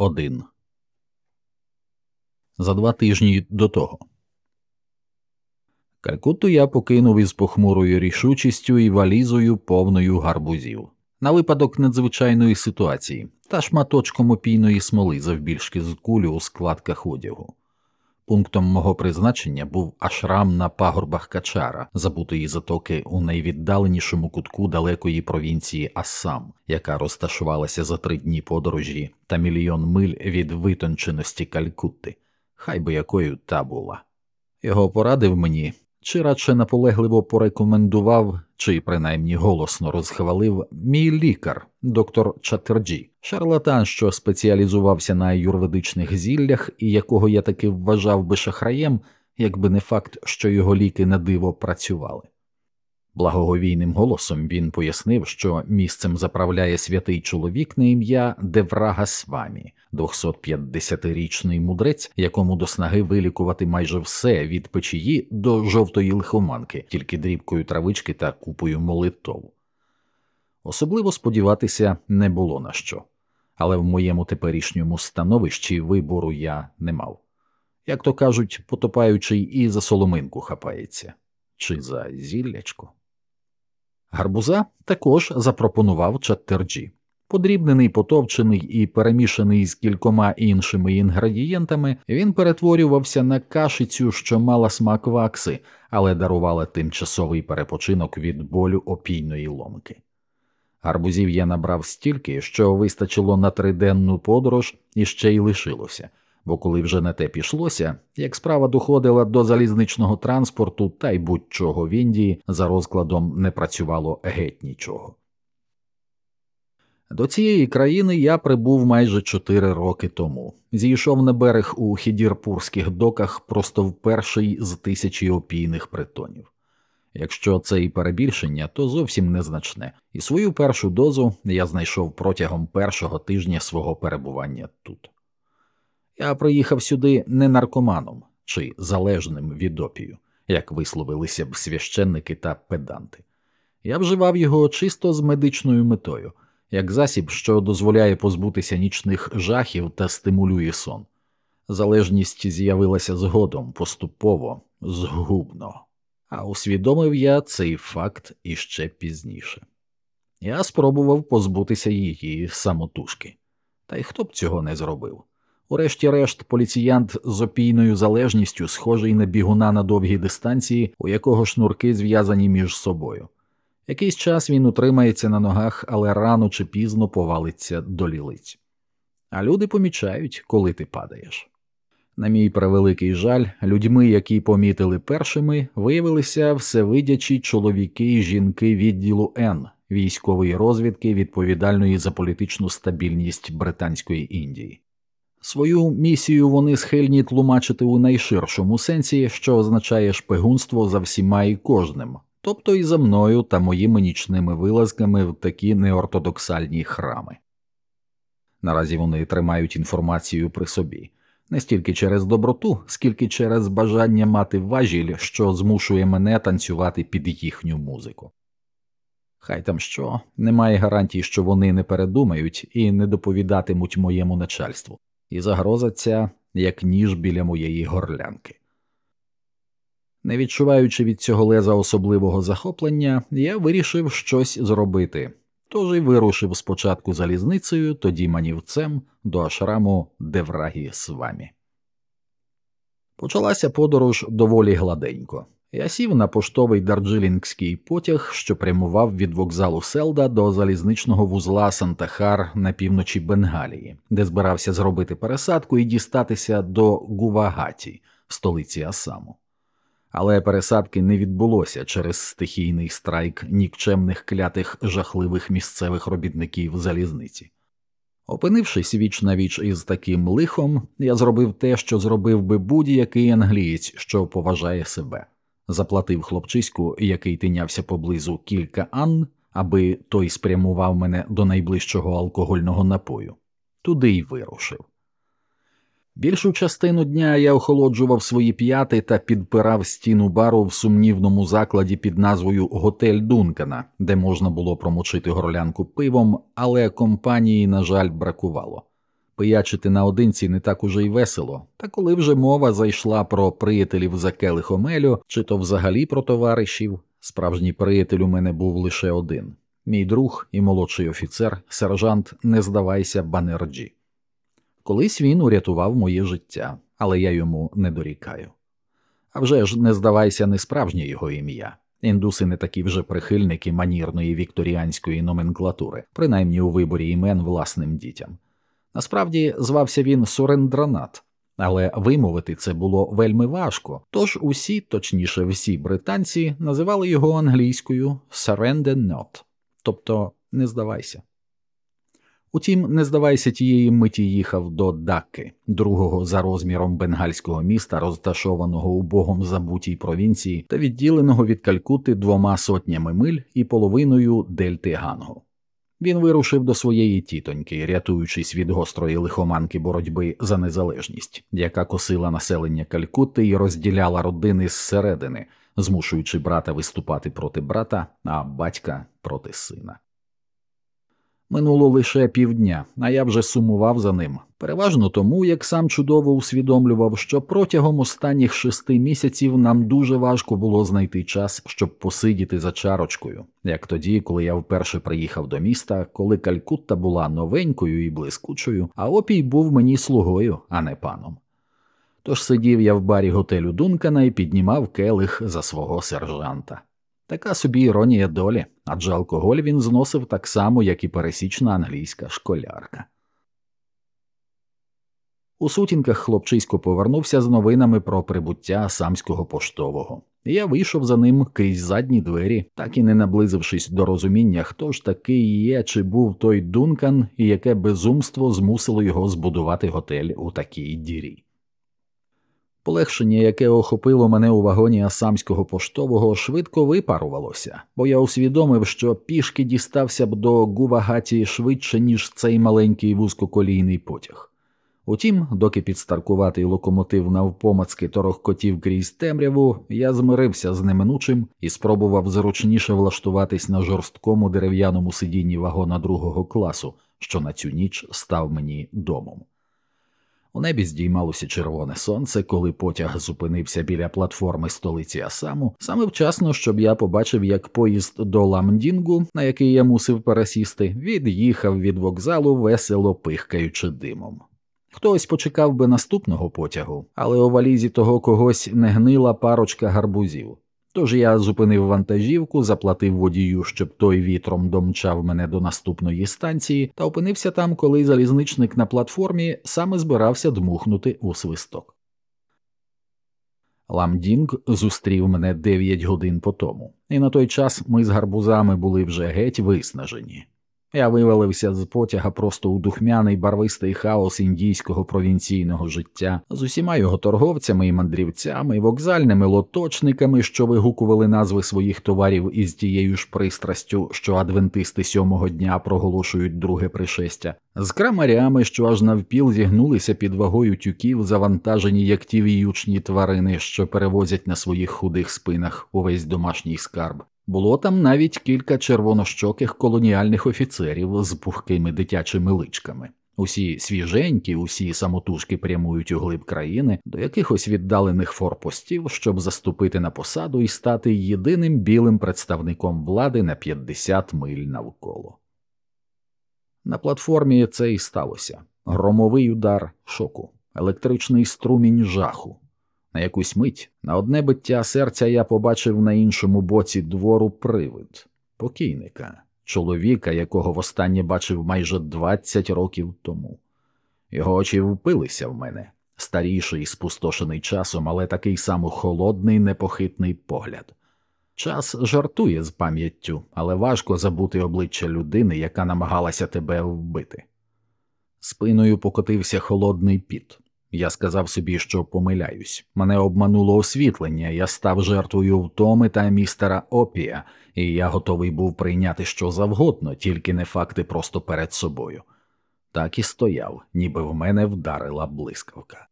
1 За два тижні до того. Калькутту я покинув із похмурою рішучістю і валізою повною гарбузів на випадок надзвичайної ситуації та шматочком опійної смоли завбільшки з кулю у складках одягу. Пунктом мого призначення був ашрам на пагорбах Качара, забутої затоки у найвіддаленішому кутку далекої провінції Ассам, яка розташувалася за три дні подорожі та мільйон миль від витонченості Калькутти, хай би якою та була. Його порадив мені чи радше наполегливо порекомендував, чи принаймні голосно розхвалив мій лікар, доктор Чатерджі, шарлатан, що спеціалізувався на аюрведичних зіллях і якого я таки вважав би шахраєм, якби не факт, що його ліки на диво працювали. Благоговійним голосом він пояснив, що місцем заправляє святий чоловік на ім'я Девраха Свамі, 250-річний мудрець, якому до снаги вилікувати майже все від печії до жовтої лихоманки, тільки дрібкою травички та купою молитов. Особливо сподіватися не було на що, але в моєму теперішньому становищі вибору я не мав. Як то кажуть, потопаючий і за соломинку хапається, чи за зіллячко. Гарбуза також запропонував чаттерджі. Подрібнений, потовчений і перемішаний з кількома іншими інгредієнтами, він перетворювався на кашицю, що мала смак вакси, але дарувала тимчасовий перепочинок від болю опійної ломки. Гарбузів я набрав стільки, що вистачило на триденну подорож і ще й лишилося, бо коли вже на те пішлося, як справа доходила до залізничного транспорту та й будь-чого в Індії за розкладом не працювало геть нічого. До цієї країни я прибув майже чотири роки тому. Зійшов на берег у хідірпурських доках просто в перший з тисячі опійних притонів. Якщо це і перебільшення, то зовсім незначне, і свою першу дозу я знайшов протягом першого тижня свого перебування тут. Я приїхав сюди не наркоманом чи залежним від опію, як висловилися б священники та педанти. Я вживав його чисто з медичною метою як засіб, що дозволяє позбутися нічних жахів та стимулює сон. Залежність з'явилася згодом, поступово, згубно, а усвідомив я цей факт іще пізніше. Я спробував позбутися її самотужки, та й хто б цього не зробив. Урешті-решт, поліціянт з опійною залежністю, схожий на бігуна на довгій дистанції, у якого шнурки зв'язані між собою. Якийсь час він утримається на ногах, але рано чи пізно повалиться до лілиць. А люди помічають, коли ти падаєш. На мій превеликий жаль, людьми, які помітили першими, виявилися всевидячі чоловіки і жінки відділу Н військової розвідки, відповідальної за політичну стабільність Британської Індії. Свою місію вони схильні тлумачити у найширшому сенсі, що означає шпигунство за всіма і кожним, тобто і за мною та моїми нічними вилазками в такі неортодоксальні храми. Наразі вони тримають інформацію при собі не стільки через доброту, скільки через бажання мати важіль, що змушує мене танцювати під їхню музику. Хай там що, немає гарантій, що вони не передумають і не доповідатимуть моєму начальству, і загроза ця як ніж біля моєї горлянки. Не відчуваючи від цього леза особливого захоплення, я вирішив щось зробити, тож і вирушив спочатку залізницею, тоді манівцем до ашраму Деврагі Свамі. Почалася подорож доволі гладенько. Я сів на поштовий дарджилінгський потяг, що прямував від вокзалу Селда до залізничного вузла Сантахар на півночі Бенгалії, де збирався зробити пересадку і дістатися до Гувагаті, столиці Асаму але пересадки не відбулося через стихійний страйк нікчемних клятих жахливих місцевих робітників залізниці. Опинившись віч на віч із таким лихом, я зробив те, що зробив би будь-який англієць, що поважає себе, заплатив хлопчиську, який тинявся поблизу кілька ан, аби той спрямував мене до найближчого алкогольного напою, туди й вирушив. Більшу частину дня я охолоджував свої п'яти та підпирав стіну бару в сумнівному закладі під назвою Готель Дункана, де можна було промочити горлянку пивом, але компанії, на жаль, бракувало. Пиячити наодинці не так уже й весело, та коли вже мова зайшла про приятелів за келихом елю, чи то взагалі про товаришів, справжній приятель у мене був лише один мій друг і молодший офіцер, сержант Не здавайся Банерджі. Колись він урятував моє життя, але я йому не дорікаю. Авжеж, Не здавайся, не справжнє його ім'я. Індуси не такі вже прихильники манірної вікторіанської номенклатури, принаймні у виборі імен власним дітям. Насправді звався він Сурендранат, але вимовити це було вельми важко, тож усі, точніше, всі британці, називали його англійською «Surrender тобто не здавайся. Утім, не здавайся, тієї миті їхав до Дакки, другого за розміром бенгальського міста, розташованого у богом забутій провінції та відділеного від Калькути двома сотнями миль і половиною дельти Гангу. Він вирушив до своєї тітоньки, рятуючись від гострої лихоманки боротьби за незалежність, яка косила населення Калькутти і розділяла родини зсередини, змушуючи брата виступати проти брата, а батька проти сина. Минуло лише півдня, а я вже сумував за ним, переважно тому, як сам чудово усвідомлював, що протягом останніх шести місяців нам дуже важко було знайти час, щоб посидіти за чарочкою, як тоді, коли я вперше приїхав до міста, коли Калькутта була новенькою і блискучою, а опій був мені слугою, а не паном. Тож сидів я в барі готелю Дункана і піднімав келих за свого сержанта. Така собі іронія долі, адже алкоголь він зносив так само, як і пересічна англійська школярка. У сутінках хлопчисько повернувся з новинами про прибуття самського поштового. Я вийшов за ним крізь задні двері, так і не наблизившись до розуміння, хто ж такий є, чи був той Дункан і яке безумство змусило його збудувати готель у такій дірі. Полегшення, яке охопило мене у вагоні асамського поштового, швидко випарувалося, бо я усвідомив, що пішки дістався б до Гувагаті швидше, ніж цей маленький вузькоколійний потяг. Утім, доки підстаркуватий локомотив навпомацки торохкотів крізь темряву, я змирився з неминучим і спробував зручніше влаштуватись на жорсткому дерев'яному сидінні вагона другого класу, що на цю ніч став мені домом. У небі здіймалося червоне сонце, коли потяг зупинився біля платформи столиці Асаму, саме вчасно, щоб я побачив, як поїзд до Ламдінгу, на який я мусив пересісти, від'їхав від вокзалу, весело пихкаючи димом. Хтось почекав би наступного потягу, але у валізі того когось не гнила парочка гарбузів. Тож я зупинив вантажівку, заплатив водію, щоб той вітром домчав мене до наступної станції, та опинився там, коли залізничник на платформі саме збирався дмухнути у свисток. Ламдінг зустрів мене дев'ять годин по тому, і на той час ми з гарбузами були вже геть виснажені. Я вивалився з потяга просто у духмяний барвистий хаос індійського провінційного життя з усіма його торговцями і мандрівцями, вокзальними лоточниками, що вигукували назви своїх товарів із тією ж пристрастю, що адвентисти сьомого дня проголошують друге пришестя, з крамарями, що аж навпіл зігнулися під вагою тюків, завантажені як ті віючні тварини, що перевозять на своїх худих спинах увесь домашній скарб. Було там навіть кілька червонощоких колоніальних офіцерів з пухкими дитячими личками. Усі свіженькі, усі самотужки прямують у глиб країни до якихось віддалених форпостів, щоб заступити на посаду і стати єдиним білим представником влади на 50 миль навколо. На платформі це і сталося громовий удар шоку, електричний струмінь жаху. На якусь мить на одне биття серця я побачив на іншому боці двору привид покійника, чоловіка, якого востаннє бачив майже 20 років тому. Його очі впилися в мене, старіший, спустошений часом, але такий само холодний, непохитний погляд. Час жартує з пам'яттю, але важко забути обличчя людини, яка намагалася тебе вбити. Спиною покотився холодний піт. Я сказав собі, що помиляюсь. Мене обмануло освітлення, я став жертвою втоми та містера Опія, і я готовий був прийняти що завгодно, тільки не факти просто перед собою. Так і стояв, ніби в мене вдарила блискавка.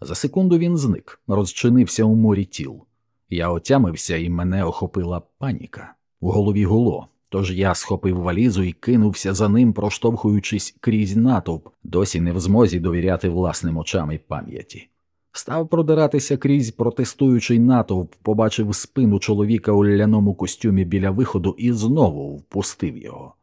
За секунду він зник, розчинився у морі тіл. Я отямився, і мене охопила паніка. У голові гуло, Тож я схопив валізу і кинувся за ним, проштовхуючись крізь натовп, досі не в змозі довіряти власним очам і пам'яті. Став продиратися крізь протестуючий натовп, побачив спину чоловіка у ляному костюмі біля виходу і знову впустив його.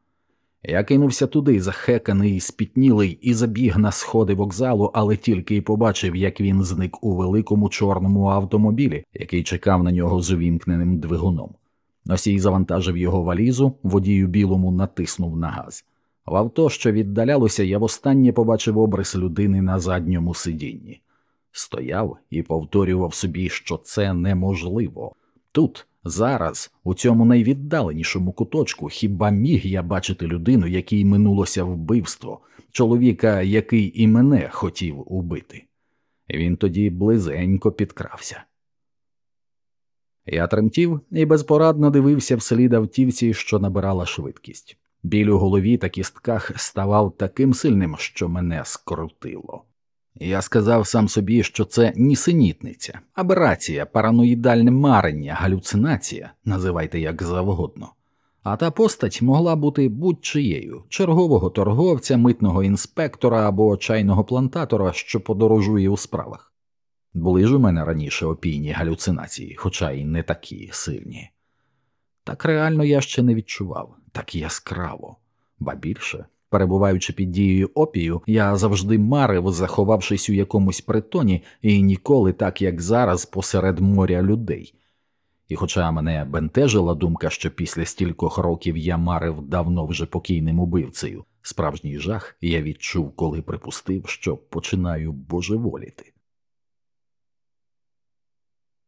Я кинувся туди, захеканий, спітнілий, і забіг на сходи вокзалу, але тільки й побачив, як він зник у великому чорному автомобілі, який чекав на нього з увімкненим двигуном. Носій завантажив його валізу, водію білому натиснув на газ. В авто, що віддалялося, я востаннє побачив обрис людини на задньому сидінні. Стояв і повторював собі, що це неможливо. Тут, зараз, у цьому найвіддаленішому куточку, хіба міг я бачити людину, якій минулося вбивство, чоловіка, який і мене хотів убити. Він тоді близенько підкрався. Я тремтів і безпорадно дивився вслід автівці, що набирала швидкість. Біль у голові та кістках ставав таким сильним, що мене скрутило. Я сказав сам собі, що це нісенітниця, аберація, параноїдальне марення, галюцинація, називайте як завгодно. А та постать могла бути будь-чиєю чергового торговця, митного інспектора або чайного плантатора, що подорожує у справах. Були ж у мене раніше опійні галюцинації, хоча й не такі сильні. Так реально я ще не відчував, так яскраво, ба більше. Перебуваючи під дією опію, я завжди марив, заховавшись у якомусь притоні, і ніколи так, як зараз, посеред моря людей. І хоча мене бентежила думка, що після стількох років я марив давно вже покійним убивцею, справжній жах я відчув, коли припустив, що починаю божеволіти.